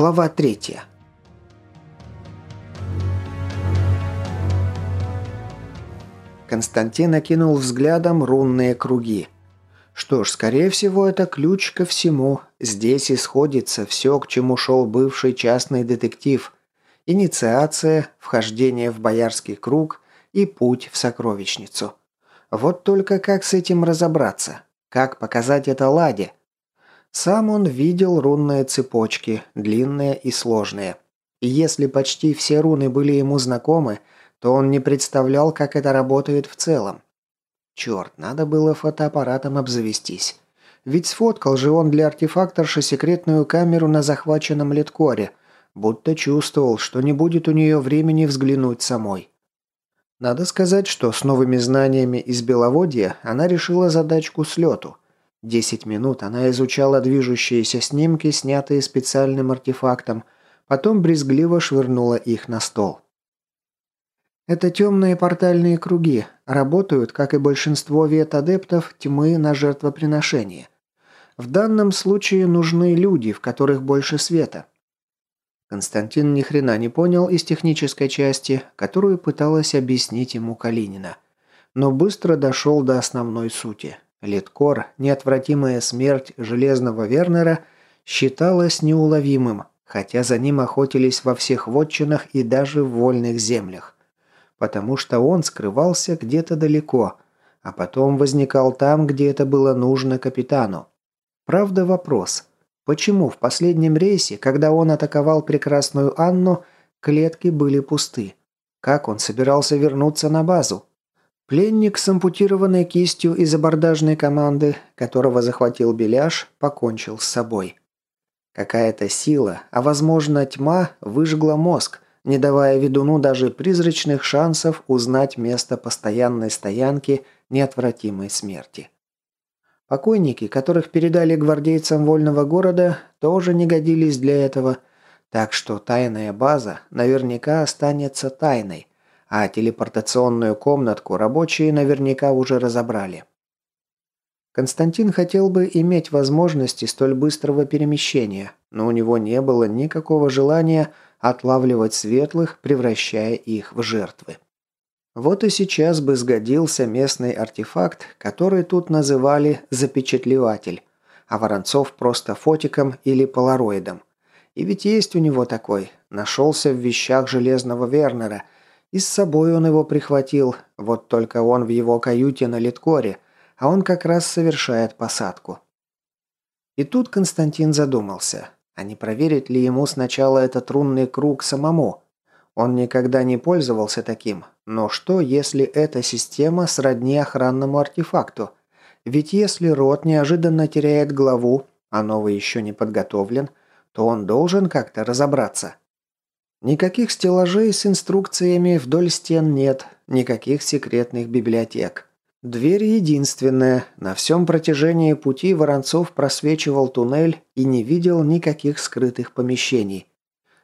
Глава третья. Константин окинул взглядом рунные круги. Что ж, скорее всего, это ключ ко всему. Здесь исходится все, к чему шел бывший частный детектив. Инициация, вхождение в боярский круг и путь в сокровищницу. Вот только как с этим разобраться? Как показать это Ладе? Сам он видел рунные цепочки, длинные и сложные. И если почти все руны были ему знакомы, то он не представлял, как это работает в целом. Черт, надо было фотоаппаратом обзавестись. Ведь сфоткал же он для артефакторши секретную камеру на захваченном леткоре, будто чувствовал, что не будет у нее времени взглянуть самой. Надо сказать, что с новыми знаниями из Беловодья она решила задачку с лету. Десять минут она изучала движущиеся снимки, снятые специальным артефактом, потом брезгливо швырнула их на стол. Это темные портальные круги, работают, как и большинство вет-адептов, тьмы на жертвоприношение. В данном случае нужны люди, в которых больше света. Константин ни хрена не понял из технической части, которую пыталась объяснить ему Калинина. Но быстро дошел до основной сути. Литкор, неотвратимая смерть Железного Вернера, считалась неуловимым, хотя за ним охотились во всех вотчинах и даже в вольных землях потому что он скрывался где-то далеко, а потом возникал там, где это было нужно капитану. Правда, вопрос. Почему в последнем рейсе, когда он атаковал прекрасную Анну, клетки были пусты? Как он собирался вернуться на базу? Пленник с ампутированной кистью из абордажной команды, которого захватил Беляш, покончил с собой. Какая-то сила, а возможно тьма, выжгла мозг – не давая ведуну даже призрачных шансов узнать место постоянной стоянки неотвратимой смерти. Покойники, которых передали гвардейцам вольного города, тоже не годились для этого, так что тайная база наверняка останется тайной, а телепортационную комнатку рабочие наверняка уже разобрали. Константин хотел бы иметь возможности столь быстрого перемещения, но у него не было никакого желания отлавливать светлых, превращая их в жертвы. Вот и сейчас бы сгодился местный артефакт, который тут называли «запечатлеватель», а Воронцов просто фотиком или полароидом. И ведь есть у него такой, нашелся в вещах Железного Вернера, и с собой он его прихватил, вот только он в его каюте на Литкоре, а он как раз совершает посадку. И тут Константин задумался. А не проверить ли ему сначала этот рунный круг самому? Он никогда не пользовался таким. Но что, если эта система сродни охранному артефакту? Ведь если род неожиданно теряет главу, а новый еще не подготовлен, то он должен как-то разобраться. Никаких стеллажей с инструкциями вдоль стен нет, никаких секретных библиотек. Дверь единственная. На всем протяжении пути Воронцов просвечивал туннель и не видел никаких скрытых помещений.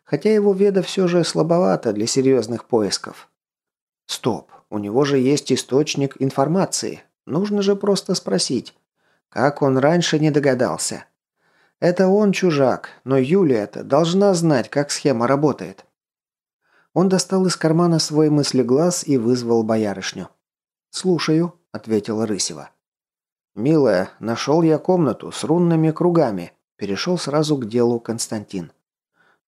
Хотя его веда все же слабовато для серьезных поисков. Стоп, у него же есть источник информации. Нужно же просто спросить. Как он раньше не догадался? Это он чужак, но Юлия-то должна знать, как схема работает. Он достал из кармана свой мыслеглаз и вызвал боярышню. «Слушаю», ответила Рысева. «Милая, нашел я комнату с рунными кругами», – перешел сразу к делу Константин.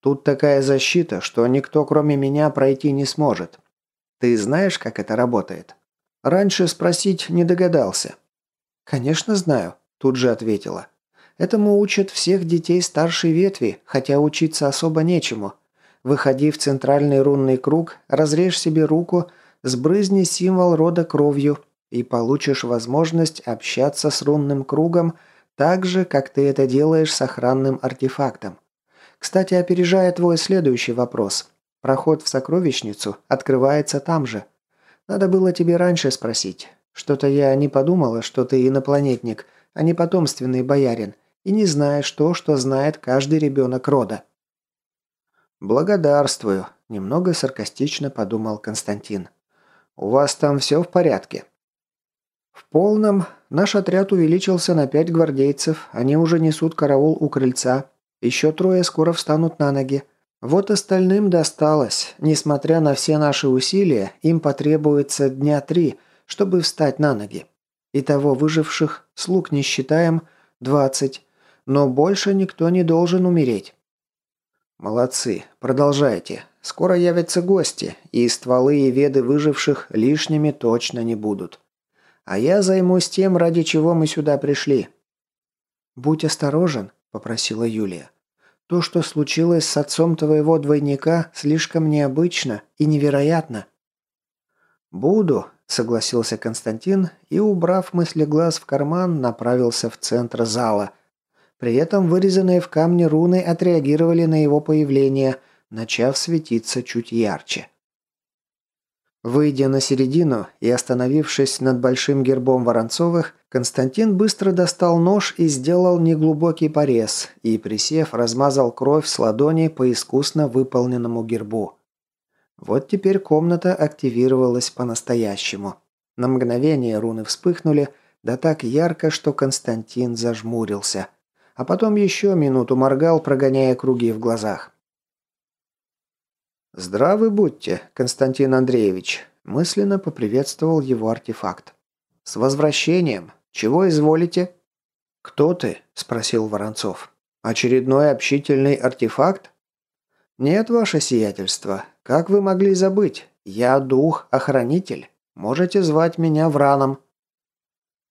«Тут такая защита, что никто, кроме меня, пройти не сможет. Ты знаешь, как это работает?» «Раньше спросить не догадался». «Конечно знаю», – тут же ответила. «Этому учат всех детей старшей ветви, хотя учиться особо нечему. Выходи в центральный рунный круг, разрежь себе руку, сбрызни символ рода кровью, и получишь возможность общаться с рунным кругом так же, как ты это делаешь с охранным артефактом. Кстати, опережая твой следующий вопрос. Проход в сокровищницу открывается там же. Надо было тебе раньше спросить. Что-то я не подумала, что ты инопланетник, а не потомственный боярин, и не знаешь то, что знает каждый ребенок рода. «Благодарствую», – немного саркастично подумал Константин. «У вас там все в порядке?» В полном наш отряд увеличился на пять гвардейцев, они уже несут караул у крыльца. Еще трое скоро встанут на ноги. Вот остальным досталось. Несмотря на все наши усилия, им потребуется дня три, чтобы встать на ноги. Итого выживших, слуг не считаем, двадцать. Но больше никто не должен умереть. Молодцы, продолжайте. Скоро явятся гости, и стволы и веды выживших лишними точно не будут. А я займусь тем, ради чего мы сюда пришли. Будь осторожен, попросила Юлия. То, что случилось с отцом твоего двойника, слишком необычно и невероятно. Буду, согласился Константин и, убрав мысли глаз в карман, направился в центр зала. При этом вырезанные в камне руны отреагировали на его появление, начав светиться чуть ярче. Выйдя на середину и остановившись над большим гербом Воронцовых, Константин быстро достал нож и сделал неглубокий порез, и, присев, размазал кровь с ладони по искусно выполненному гербу. Вот теперь комната активировалась по-настоящему. На мгновение руны вспыхнули, да так ярко, что Константин зажмурился. А потом еще минуту моргал, прогоняя круги в глазах. «Здравы будьте, Константин Андреевич», – мысленно поприветствовал его артефакт. «С возвращением! Чего изволите?» «Кто ты?» – спросил Воронцов. «Очередной общительный артефакт?» «Нет, ваше сиятельство. Как вы могли забыть? Я дух-охранитель. Можете звать меня Враном».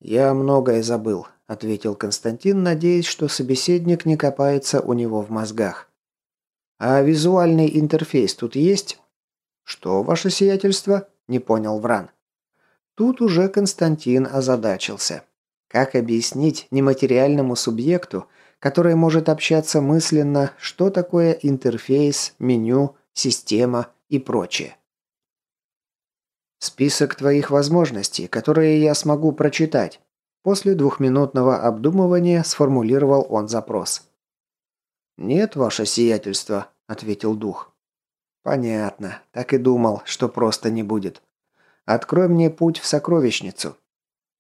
«Я многое забыл», – ответил Константин, надеясь, что собеседник не копается у него в мозгах. «А визуальный интерфейс тут есть?» «Что, ваше сиятельство?» – не понял Вран. Тут уже Константин озадачился. Как объяснить нематериальному субъекту, который может общаться мысленно, что такое интерфейс, меню, система и прочее? Список твоих возможностей, которые я смогу прочитать. После двухминутного обдумывания сформулировал он запрос. «Нет, ваше сиятельство», — ответил дух. «Понятно. Так и думал, что просто не будет. Открой мне путь в сокровищницу».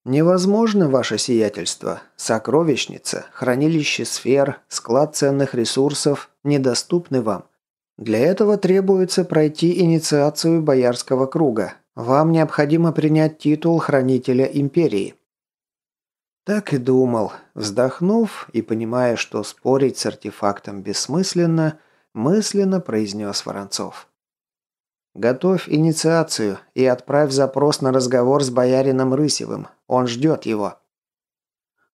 «Невозможно, ваше сиятельство. Сокровищница, хранилище сфер, склад ценных ресурсов недоступны вам. Для этого требуется пройти инициацию Боярского круга. Вам необходимо принять титул Хранителя Империи. Так и думал. Вздохнув и понимая, что спорить с артефактом бессмысленно, мысленно произнес Воронцов. «Готовь инициацию и отправь запрос на разговор с боярином Рысевым. Он ждет его».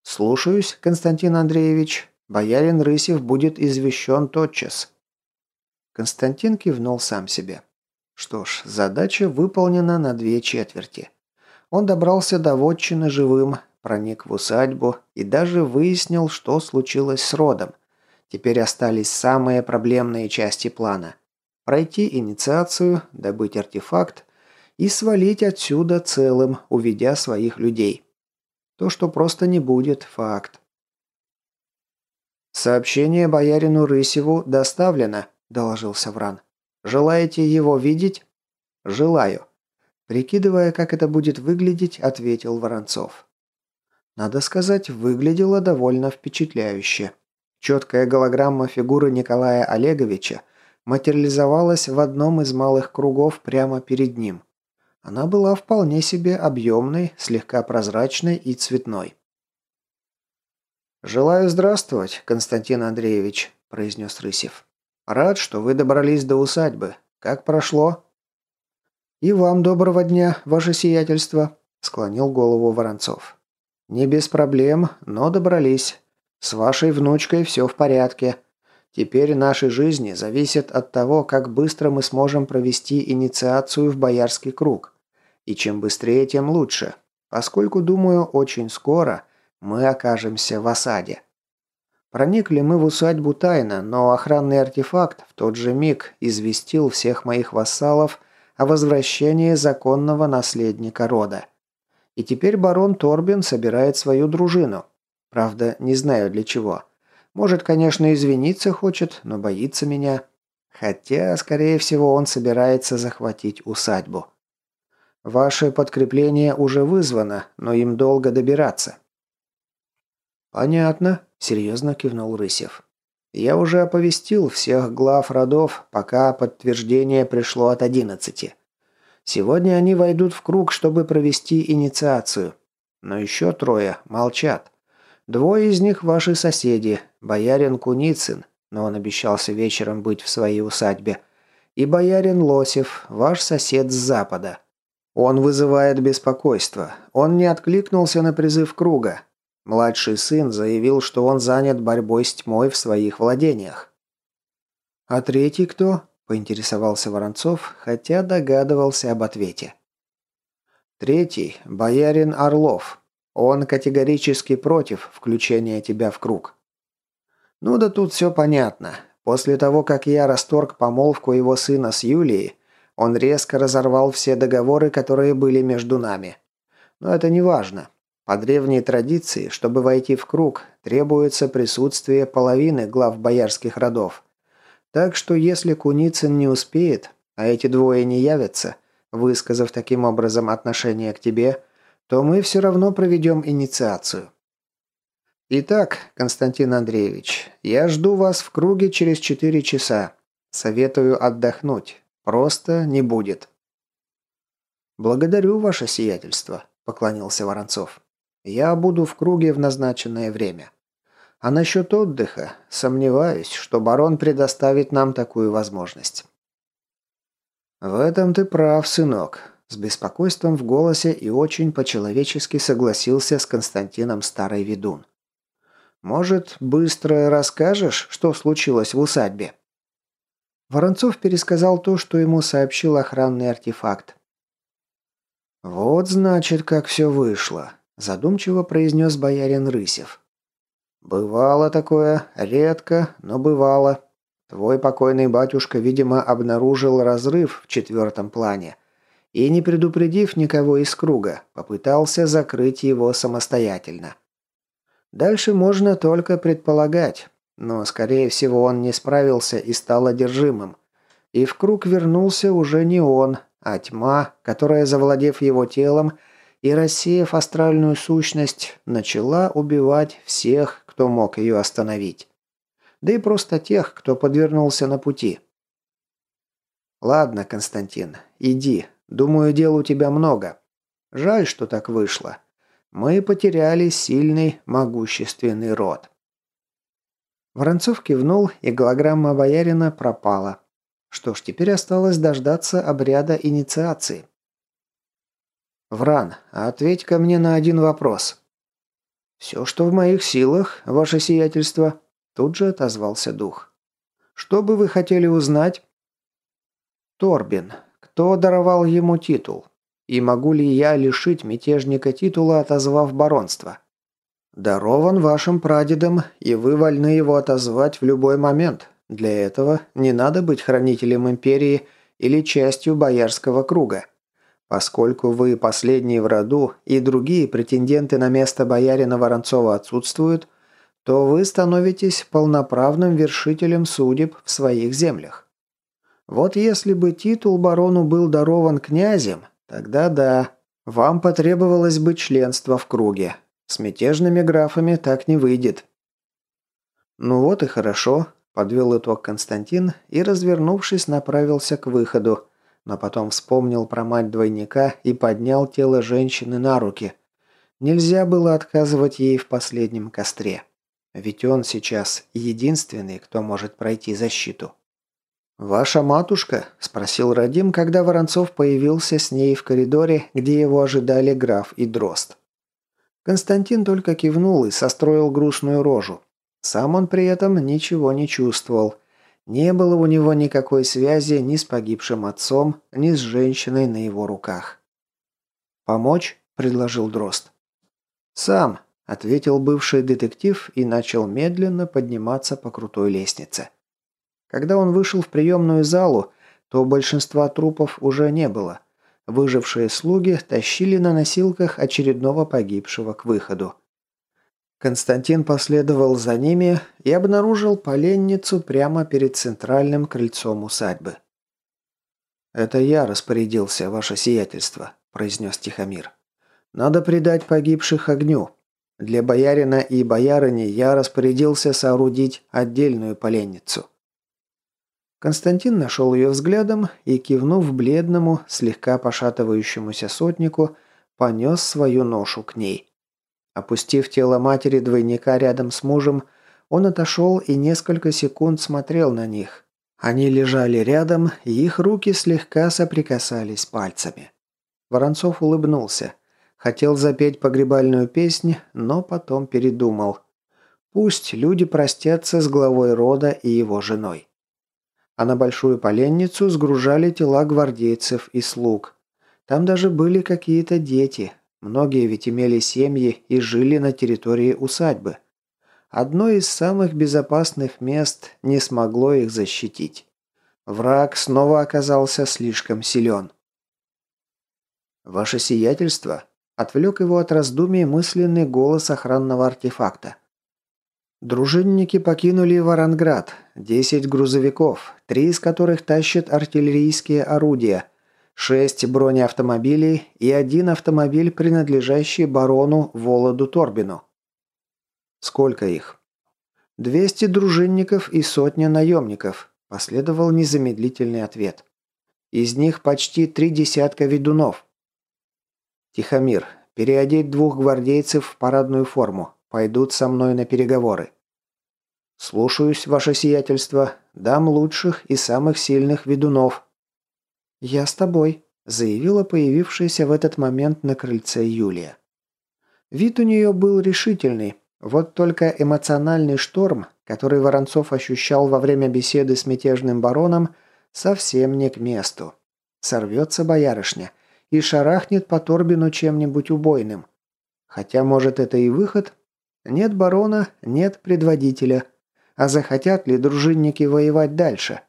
«Слушаюсь, Константин Андреевич. Боярин Рысев будет извещен тотчас». Константин кивнул сам себе. Что ж, задача выполнена на две четверти. Он добрался до вотчины живым, проник в усадьбу и даже выяснил, что случилось с родом. Теперь остались самые проблемные части плана. Пройти инициацию, добыть артефакт и свалить отсюда целым, уведя своих людей. То, что просто не будет, факт. «Сообщение боярину Рысеву доставлено», – доложился Вран. «Желаете его видеть?» «Желаю». Прикидывая, как это будет выглядеть, ответил Воронцов. Надо сказать, выглядело довольно впечатляюще. Четкая голограмма фигуры Николая Олеговича материализовалась в одном из малых кругов прямо перед ним. Она была вполне себе объемной, слегка прозрачной и цветной. «Желаю здравствовать, Константин Андреевич», – произнес Рысев. «Рад, что вы добрались до усадьбы. Как прошло?» «И вам доброго дня, ваше сиятельство», – склонил голову Воронцов. «Не без проблем, но добрались. С вашей внучкой все в порядке. Теперь наши жизни зависят от того, как быстро мы сможем провести инициацию в Боярский круг. И чем быстрее, тем лучше, поскольку, думаю, очень скоро мы окажемся в осаде. Проникли мы в усадьбу тайно, но охранный артефакт в тот же миг известил всех моих вассалов о возвращении законного наследника рода. И теперь барон Торбин собирает свою дружину. Правда, не знаю для чего. Может, конечно, извиниться хочет, но боится меня. Хотя, скорее всего, он собирается захватить усадьбу. Ваше подкрепление уже вызвано, но им долго добираться. Понятно, серьезно кивнул Рысев. Я уже оповестил всех глав родов, пока подтверждение пришло от одиннадцати. Сегодня они войдут в круг, чтобы провести инициацию. Но еще трое молчат. Двое из них ваши соседи, боярин Куницын, но он обещался вечером быть в своей усадьбе, и боярин Лосев, ваш сосед с запада. Он вызывает беспокойство. Он не откликнулся на призыв круга. Младший сын заявил, что он занят борьбой с тьмой в своих владениях. «А третий кто?» – поинтересовался Воронцов, хотя догадывался об ответе. «Третий – боярин Орлов. Он категорически против включения тебя в круг». «Ну да тут все понятно. После того, как я расторг помолвку его сына с Юлией, он резко разорвал все договоры, которые были между нами. Но это не важно. По древней традиции, чтобы войти в круг, требуется присутствие половины глав боярских родов. Так что если Куницын не успеет, а эти двое не явятся, высказав таким образом отношение к тебе, то мы все равно проведем инициацию. Итак, Константин Андреевич, я жду вас в круге через четыре часа. Советую отдохнуть. Просто не будет. Благодарю ваше сиятельство, поклонился Воронцов. Я буду в круге в назначенное время. А насчет отдыха, сомневаюсь, что барон предоставит нам такую возможность. В этом ты прав, сынок. С беспокойством в голосе и очень по-человечески согласился с Константином Старый Ведун. Может, быстро расскажешь, что случилось в усадьбе? Воронцов пересказал то, что ему сообщил охранный артефакт. «Вот, значит, как все вышло задумчиво произнес боярин Рысев. «Бывало такое, редко, но бывало. Твой покойный батюшка, видимо, обнаружил разрыв в четвертом плане и, не предупредив никого из круга, попытался закрыть его самостоятельно. Дальше можно только предполагать, но, скорее всего, он не справился и стал одержимым. И в круг вернулся уже не он, а тьма, которая, завладев его телом, и, рассеяв астральную сущность, начала убивать всех, кто мог ее остановить. Да и просто тех, кто подвернулся на пути. «Ладно, Константин, иди. Думаю, дел у тебя много. Жаль, что так вышло. Мы потеряли сильный, могущественный род». Воронцов кивнул, и голограмма боярина пропала. Что ж, теперь осталось дождаться обряда инициации. «Вран, ответь ко мне на один вопрос». «Все, что в моих силах, ваше сиятельство», – тут же отозвался дух. «Что бы вы хотели узнать?» «Торбин. Кто даровал ему титул? И могу ли я лишить мятежника титула, отозвав баронство?» «Дарован вашим прадедом, и вы вольны его отозвать в любой момент. Для этого не надо быть хранителем империи или частью боярского круга. Поскольку вы последний в роду и другие претенденты на место боярина Воронцова отсутствуют, то вы становитесь полноправным вершителем судеб в своих землях. Вот если бы титул барону был дарован князем, тогда да, вам потребовалось бы членство в круге. С мятежными графами так не выйдет. Ну вот и хорошо, подвел итог Константин и, развернувшись, направился к выходу, но потом вспомнил про мать двойника и поднял тело женщины на руки. Нельзя было отказывать ей в последнем костре. Ведь он сейчас единственный, кто может пройти защиту. «Ваша матушка?» – спросил Радим, когда Воронцов появился с ней в коридоре, где его ожидали граф и дрозд. Константин только кивнул и состроил грустную рожу. Сам он при этом ничего не чувствовал – не было у него никакой связи ни с погибшим отцом, ни с женщиной на его руках. «Помочь?» – предложил Дрозд. «Сам», – ответил бывший детектив и начал медленно подниматься по крутой лестнице. Когда он вышел в приемную залу, то большинства трупов уже не было. Выжившие слуги тащили на носилках очередного погибшего к выходу. Константин последовал за ними и обнаружил поленницу прямо перед центральным крыльцом усадьбы. «Это я распорядился, ваше сиятельство», – произнес Тихомир. «Надо предать погибших огню. Для боярина и боярыни я распорядился соорудить отдельную поленницу. Константин нашел ее взглядом и, кивнув бледному, слегка пошатывающемуся сотнику, понес свою ношу к ней. Опустив тело матери двойника рядом с мужем, он отошел и несколько секунд смотрел на них. Они лежали рядом, и их руки слегка соприкасались пальцами. Воронцов улыбнулся. Хотел запеть погребальную песнь, но потом передумал. Пусть люди простятся с главой рода и его женой а на большую поленницу сгружали тела гвардейцев и слуг. Там даже были какие-то дети. Многие ведь имели семьи и жили на территории усадьбы. Одно из самых безопасных мест не смогло их защитить. Враг снова оказался слишком силен. «Ваше сиятельство», – отвлек его от раздумий мысленный голос охранного артефакта. Дружинники покинули Варанград. Десять грузовиков, три из которых тащат артиллерийские орудия, шесть бронеавтомобилей и один автомобиль, принадлежащий барону Володу Торбину. Сколько их? «Двести дружинников и сотня наемников», – последовал незамедлительный ответ. «Из них почти три десятка ведунов». «Тихомир, переодеть двух гвардейцев в парадную форму пойдут со мной на переговоры. Слушаюсь, ваше сиятельство, дам лучших и самых сильных ведунов. Я с тобой, заявила появившаяся в этот момент на крыльце Юлия. Вид у нее был решительный, вот только эмоциональный шторм, который Воронцов ощущал во время беседы с мятежным бароном, совсем не к месту. Сорвется боярышня и шарахнет по Торбину чем-нибудь убойным. Хотя, может, это и выход, нет барона, нет предводителя. А захотят ли дружинники воевать дальше?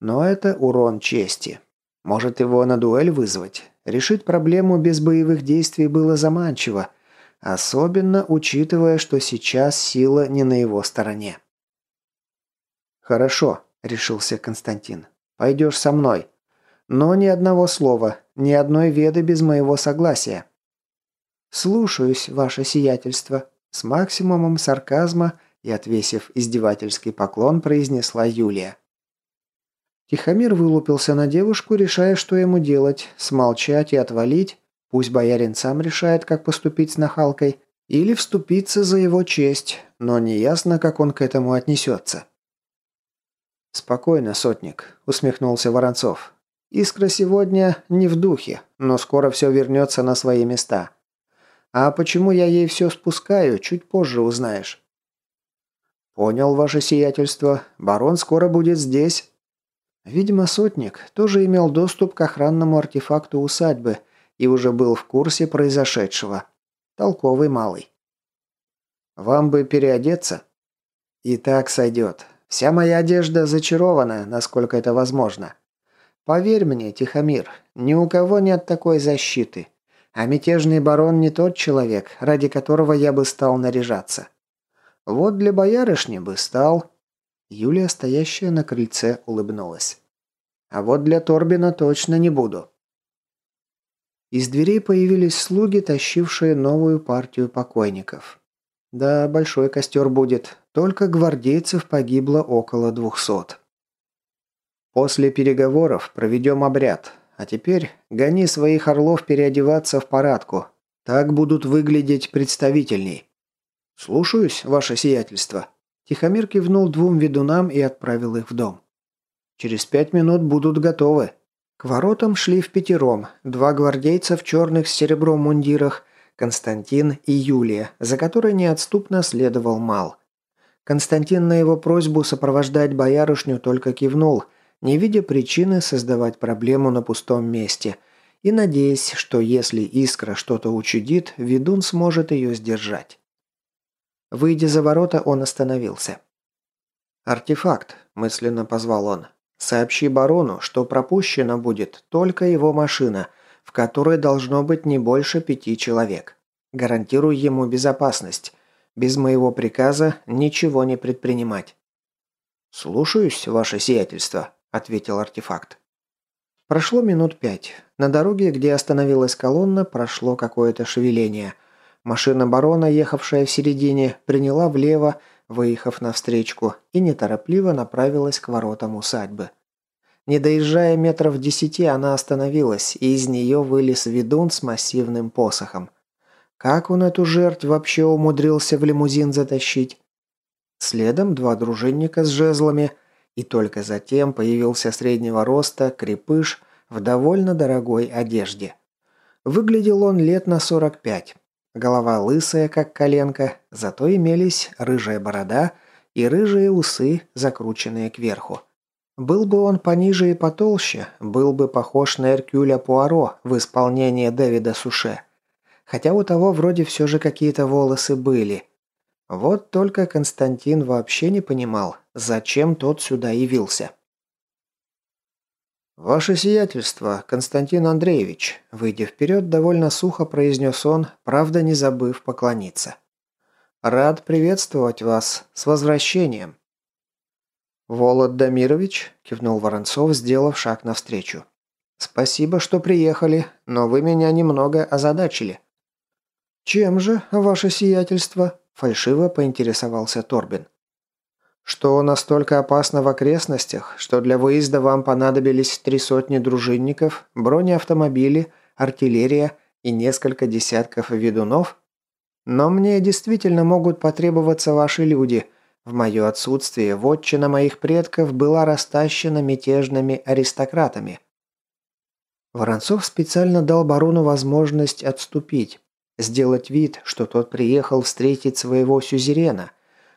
Но это урон чести. Может его на дуэль вызвать? Решить проблему без боевых действий было заманчиво, особенно учитывая, что сейчас сила не на его стороне. «Хорошо», – решился Константин. «Пойдешь со мной. Но ни одного слова, ни одной веды без моего согласия». «Слушаюсь, ваше сиятельство», с максимумом сарказма и отвесив издевательский поклон, произнесла Юлия. Тихомир вылупился на девушку, решая, что ему делать – смолчать и отвалить, пусть боярин сам решает, как поступить с нахалкой, или вступиться за его честь, но неясно, как он к этому отнесется. «Спокойно, сотник», – усмехнулся Воронцов. «Искра сегодня не в духе, но скоро все вернется на свои места. А почему я ей все спускаю, чуть позже узнаешь». «Понял, ваше сиятельство. Барон скоро будет здесь». Видимо, сотник тоже имел доступ к охранному артефакту усадьбы и уже был в курсе произошедшего. Толковый малый. «Вам бы переодеться?» «И так сойдет. Вся моя одежда зачарована, насколько это возможно. Поверь мне, Тихомир, ни у кого нет такой защиты. А мятежный барон не тот человек, ради которого я бы стал наряжаться. Вот для боярышни бы стал. Юлия, стоящая на крыльце, улыбнулась. А вот для Торбина точно не буду. Из дверей появились слуги, тащившие новую партию покойников. Да, большой костер будет, только гвардейцев погибло около двухсот. После переговоров проведем обряд. А теперь гони своих орлов переодеваться в парадку. Так будут выглядеть представительней». «Слушаюсь, ваше сиятельство». Тихомир кивнул двум ведунам и отправил их в дом. «Через пять минут будут готовы». К воротам шли в пятером. Два гвардейца в черных с серебром мундирах, Константин и Юлия, за которой неотступно следовал Мал. Константин на его просьбу сопровождать боярышню только кивнул – не видя причины создавать проблему на пустом месте и надеясь, что если искра что-то учудит, ведун сможет ее сдержать. Выйдя за ворота, он остановился. «Артефакт», – мысленно позвал он. «Сообщи барону, что пропущена будет только его машина, в которой должно быть не больше пяти человек. Гарантируй ему безопасность. Без моего приказа ничего не предпринимать». «Слушаюсь, ваше сиятельство», ответил артефакт. Прошло минут пять. На дороге, где остановилась колонна, прошло какое-то шевеление. Машина барона, ехавшая в середине, приняла влево, выехав навстречку, и неторопливо направилась к воротам усадьбы. Не доезжая метров десяти, она остановилась, и из нее вылез ведун с массивным посохом. Как он эту жертв вообще умудрился в лимузин затащить? Следом два дружинника с жезлами, и только затем появился среднего роста крепыш в довольно дорогой одежде. Выглядел он лет на 45. Голова лысая, как коленка, зато имелись рыжая борода и рыжие усы, закрученные кверху. Был бы он пониже и потолще, был бы похож на Эркюля Пуаро в исполнении Дэвида Суше. Хотя у того вроде все же какие-то волосы были. Вот только Константин вообще не понимал, зачем тот сюда явился. «Ваше сиятельство, Константин Андреевич», выйдя вперед, довольно сухо произнес он, правда не забыв поклониться. «Рад приветствовать вас. С возвращением». «Волод Дамирович», – кивнул Воронцов, сделав шаг навстречу. «Спасибо, что приехали, но вы меня немного озадачили». «Чем же, ваше сиятельство?» – фальшиво поинтересовался Торбин. Что настолько опасно в окрестностях, что для выезда вам понадобились три сотни дружинников, бронеавтомобили, артиллерия и несколько десятков ведунов? Но мне действительно могут потребоваться ваши люди. В мое отсутствие вотчина моих предков была растащена мятежными аристократами. Воронцов специально дал барону возможность отступить, сделать вид, что тот приехал встретить своего сюзерена,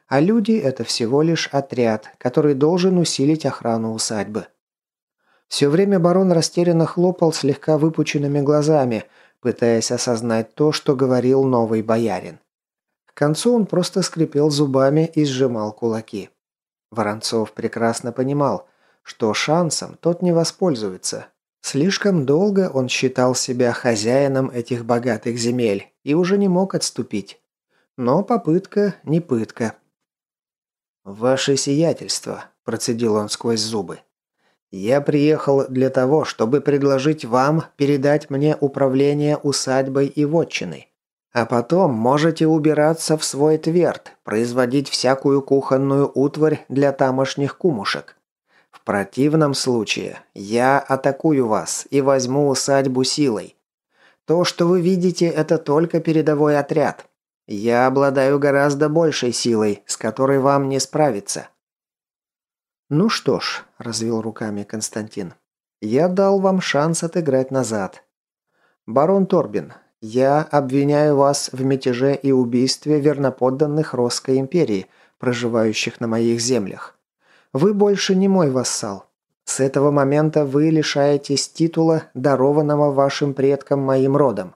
а люди – это всего лишь отряд, который должен усилить охрану усадьбы. Все время барон растерянно хлопал слегка выпученными глазами, пытаясь осознать то, что говорил новый боярин. К концу он просто скрипел зубами и сжимал кулаки. Воронцов прекрасно понимал, что шансом тот не воспользуется. Слишком долго он считал себя хозяином этих богатых земель и уже не мог отступить. Но попытка не пытка. «Ваше сиятельство», – процедил он сквозь зубы. «Я приехал для того, чтобы предложить вам передать мне управление усадьбой и вотчиной. А потом можете убираться в свой тверд, производить всякую кухонную утварь для тамошних кумушек. В противном случае я атакую вас и возьму усадьбу силой. То, что вы видите, это только передовой отряд. Я обладаю гораздо большей силой, с которой вам не справиться». «Ну что ж», – развел руками Константин, – «я дал вам шанс отыграть назад. Барон Торбин, я обвиняю вас в мятеже и убийстве верноподданных Росской империи, проживающих на моих землях. Вы больше не мой вассал. С этого момента вы лишаетесь титула, дарованного вашим предкам моим родом.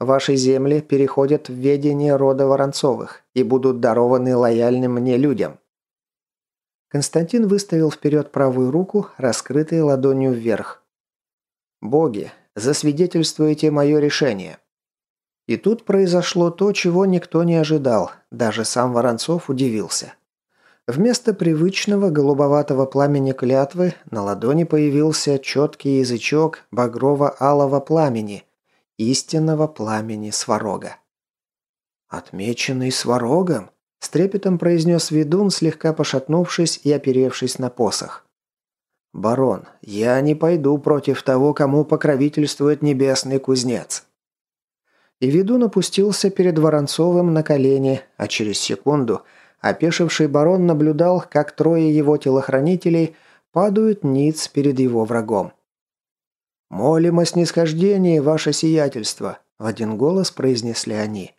Ваши земли переходят в ведение рода Воронцовых и будут дарованы лояльным мне людям». Константин выставил вперед правую руку, раскрытой ладонью вверх. «Боги, засвидетельствуйте мое решение». И тут произошло то, чего никто не ожидал, даже сам Воронцов удивился. Вместо привычного голубоватого пламени клятвы на ладони появился четкий язычок багрово-алого пламени – истинного пламени Сварога. «Отмеченный Сварогом?» – с трепетом произнес ведун, слегка пошатнувшись и оперевшись на посох. «Барон, я не пойду против того, кому покровительствует небесный кузнец». И ведун опустился перед Воронцовым на колени, а через секунду опешивший барон наблюдал, как трое его телохранителей падают ниц перед его врагом. «Молим о снисхождении, ваше сиятельство», – в один голос произнесли они.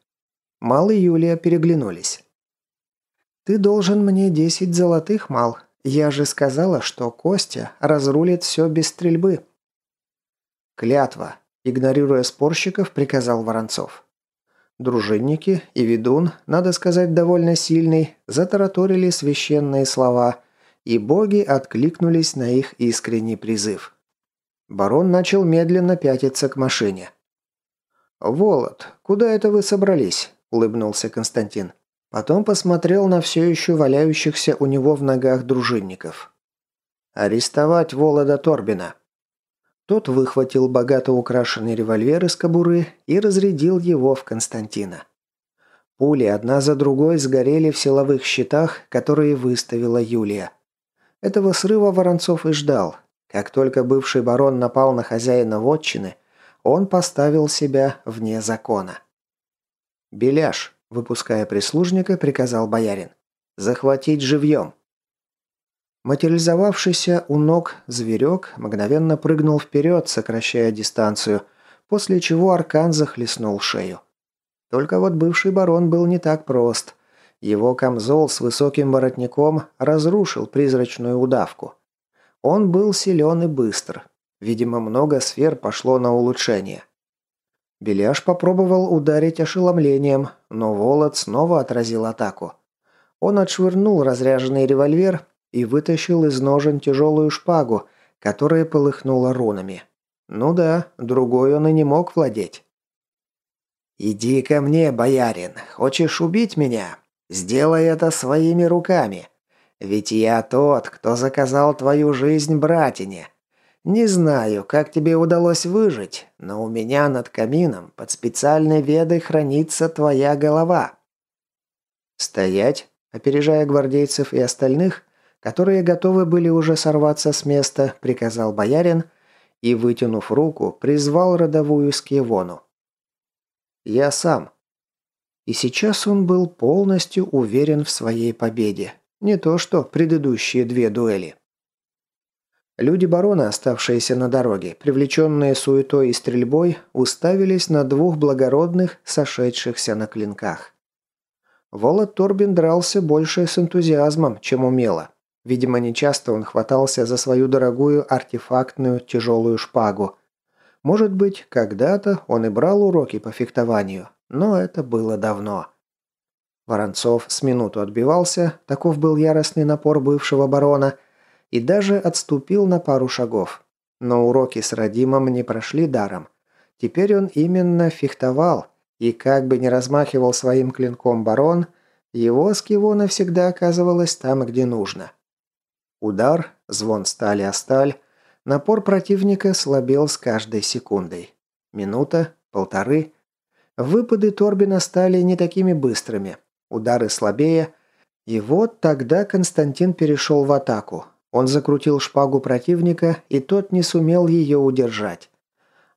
Мал и Юлия переглянулись. «Ты должен мне десять золотых, Мал. Я же сказала, что Костя разрулит все без стрельбы». «Клятва», – игнорируя спорщиков, приказал Воронцов. Дружинники и ведун, надо сказать, довольно сильный, затараторили священные слова, и боги откликнулись на их искренний призыв. Барон начал медленно пятиться к машине. «Волод, куда это вы собрались?» – улыбнулся Константин. Потом посмотрел на все еще валяющихся у него в ногах дружинников. «Арестовать Волода Торбина». Тот выхватил богато украшенный револьвер из кобуры и разрядил его в Константина. Пули одна за другой сгорели в силовых щитах, которые выставила Юлия. Этого срыва Воронцов и ждал. Как только бывший барон напал на хозяина вотчины, он поставил себя вне закона. «Беляш», выпуская прислужника, приказал боярин. «Захватить живьем». Материализовавшийся у ног зверек мгновенно прыгнул вперед, сокращая дистанцию, после чего аркан захлестнул шею. Только вот бывший барон был не так прост. Его камзол с высоким воротником разрушил призрачную удавку. Он был силен и быстр. Видимо, много сфер пошло на улучшение. Беляш попробовал ударить ошеломлением, но Волод снова отразил атаку. Он отшвырнул разряженный револьвер и вытащил из ножен тяжелую шпагу, которая полыхнула рунами. Ну да, другой он и не мог владеть. «Иди ко мне, боярин. Хочешь убить меня? Сделай это своими руками. Ведь я тот, кто заказал твою жизнь братине. Не знаю, как тебе удалось выжить, но у меня над камином под специальной ведой хранится твоя голова». «Стоять!» Опережая гвардейцев и остальных, которые готовы были уже сорваться с места, приказал боярин и, вытянув руку, призвал родовую скивону. Я сам. И сейчас он был полностью уверен в своей победе. Не то что предыдущие две дуэли. Люди барона, оставшиеся на дороге, привлеченные суетой и стрельбой, уставились на двух благородных, сошедшихся на клинках. Волод Торбин дрался больше с энтузиазмом, чем умело. Видимо, нечасто он хватался за свою дорогую артефактную тяжелую шпагу, может быть, когда-то он и брал уроки по фехтованию, но это было давно. Воронцов с минуту отбивался, таков был яростный напор бывшего барона, и даже отступил на пару шагов. Но уроки с Радимом не прошли даром. Теперь он именно фехтовал, и как бы ни размахивал своим клинком барон, его скивона всегда оказывалась там, где нужно. Удар, звон стали о сталь, Напор противника слабел с каждой секундой. Минута, полторы. Выпады Торбина стали не такими быстрыми. Удары слабее. И вот тогда Константин перешел в атаку. Он закрутил шпагу противника, и тот не сумел ее удержать.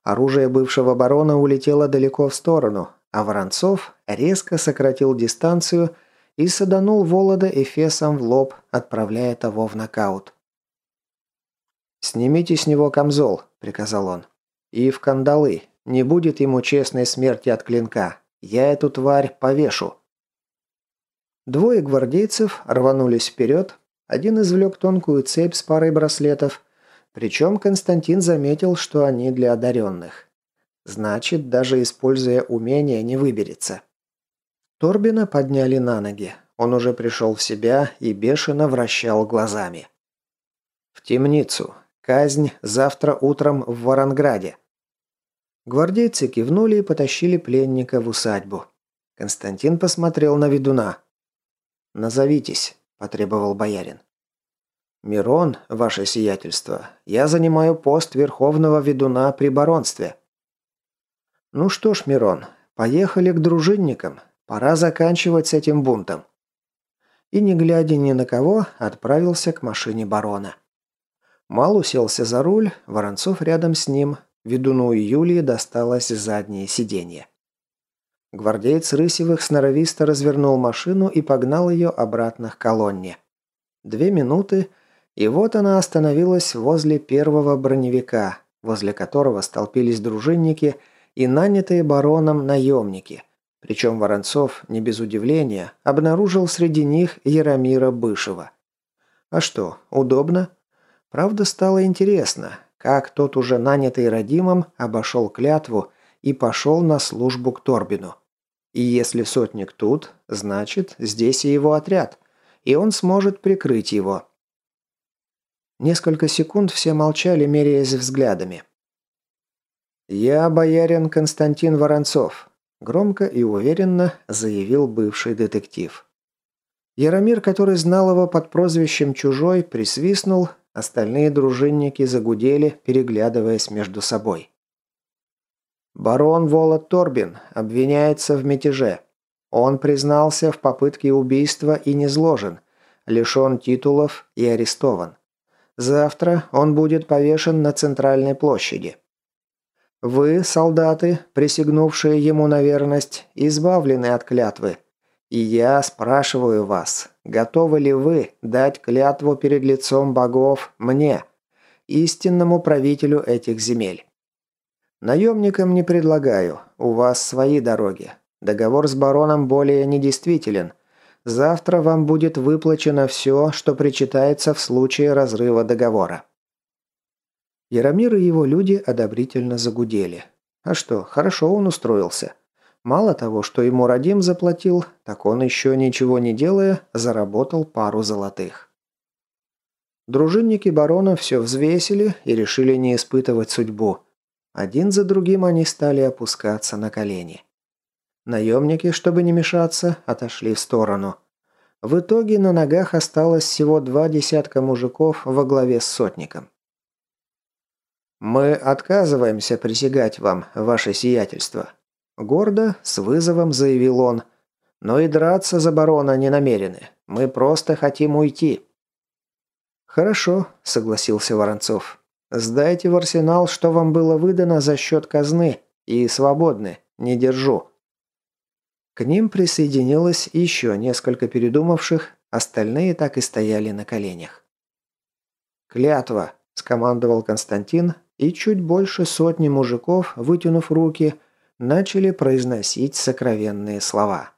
Оружие бывшего барона улетело далеко в сторону, а Воронцов резко сократил дистанцию и саданул Волода эфесом в лоб, отправляя того в нокаут. «Снимите с него камзол», – приказал он. «И в кандалы. Не будет ему честной смерти от клинка. Я эту тварь повешу». Двое гвардейцев рванулись вперед. Один извлек тонкую цепь с парой браслетов. Причем Константин заметил, что они для одаренных. Значит, даже используя умения, не выберется. Торбина подняли на ноги. Он уже пришел в себя и бешено вращал глазами. «В темницу. Казнь завтра утром в Воронграде». Гвардейцы кивнули и потащили пленника в усадьбу. Константин посмотрел на ведуна. «Назовитесь», – потребовал боярин. «Мирон, ваше сиятельство, я занимаю пост верховного ведуна при баронстве». «Ну что ж, Мирон, поехали к дружинникам. Пора заканчивать с этим бунтом». И, не глядя ни на кого, отправился к машине барона. Мал уселся за руль, Воронцов рядом с ним. Ведуну Юлии досталось заднее сиденье. Гвардеец Рысевых сноровисто развернул машину и погнал ее обратно к колонне. Две минуты, и вот она остановилась возле первого броневика, возле которого столпились дружинники и нанятые бароном наемники. Причем Воронцов, не без удивления, обнаружил среди них Яромира Бышева. А что, удобно? Правда, стало интересно, как тот уже нанятый Радимом обошел клятву и пошел на службу к Торбину. И если сотник тут, значит, здесь и его отряд, и он сможет прикрыть его. Несколько секунд все молчали, меряясь взглядами. «Я боярин Константин Воронцов», – громко и уверенно заявил бывший детектив. Яромир, который знал его под прозвищем «Чужой», присвистнул Остальные дружинники загудели, переглядываясь между собой. Барон Волод Торбин обвиняется в мятеже. Он признался в попытке убийства и низложен, лишен титулов и арестован. Завтра он будет повешен на центральной площади. Вы, солдаты, присягнувшие ему на верность, избавлены от клятвы. И я спрашиваю вас, готовы ли вы дать клятву перед лицом богов мне, истинному правителю этих земель? Наемникам не предлагаю, у вас свои дороги. Договор с бароном более недействителен – Завтра вам будет выплачено все, что причитается в случае разрыва договора». Яромир и его люди одобрительно загудели. А что, хорошо он устроился. Мало того, что ему Радим заплатил, так он еще ничего не делая, заработал пару золотых. Дружинники барона все взвесили и решили не испытывать судьбу. Один за другим они стали опускаться на колени. Наемники, чтобы не мешаться, отошли в сторону. В итоге на ногах осталось всего два десятка мужиков во главе с сотником. «Мы отказываемся присягать вам, ваше сиятельство», – гордо, с вызовом заявил он. «Но и драться за барона не намерены. Мы просто хотим уйти». «Хорошо», – согласился Воронцов. «Сдайте в арсенал, что вам было выдано за счет казны, и свободны, не держу». К ним присоединилось еще несколько передумавших, остальные так и стояли на коленях. «Клятва!» – скомандовал Константин, и чуть больше сотни мужиков, вытянув руки, начали произносить сокровенные слова.